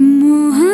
Muhammad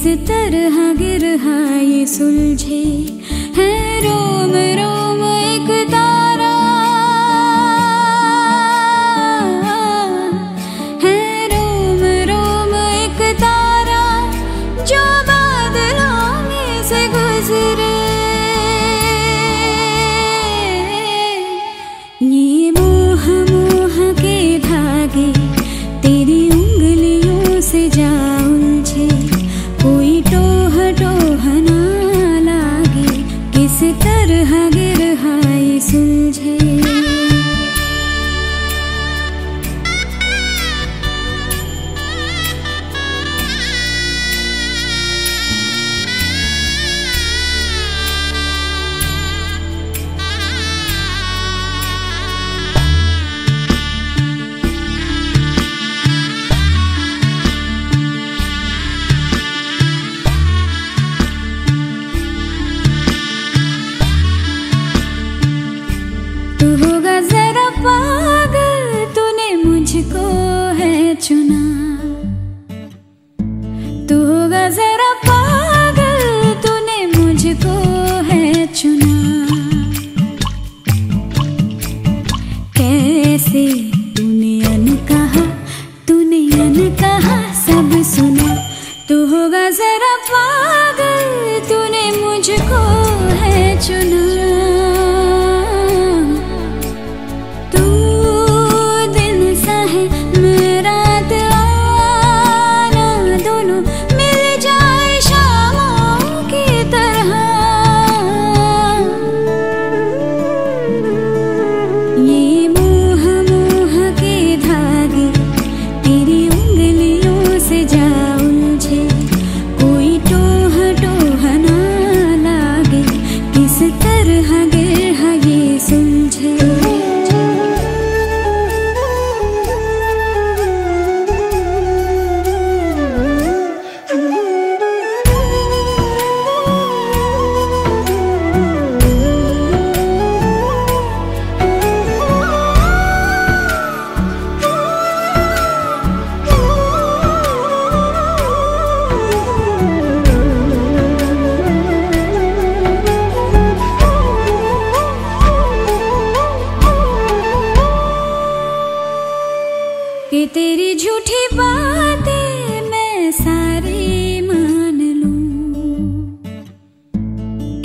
किस तरह गिरहा सुलझे। किस तरह गिरहाई सुलझे। Fazer a.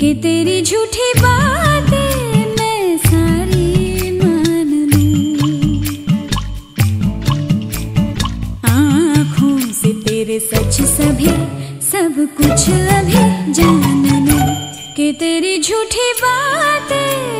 कि तेरी झूठी बातें मैं सारी मान लूँ। आँखों से तेरे सच सभी, सब कुछ अभी जान लूँ कि तेरी झूठी बातें